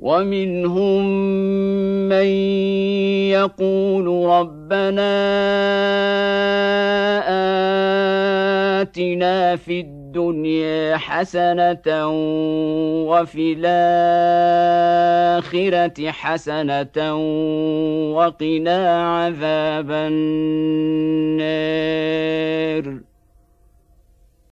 ومنهم من يقول ربنا آتنا في الدنيا حسنة وفي الآخرة حسنة وقنا عذاب النار.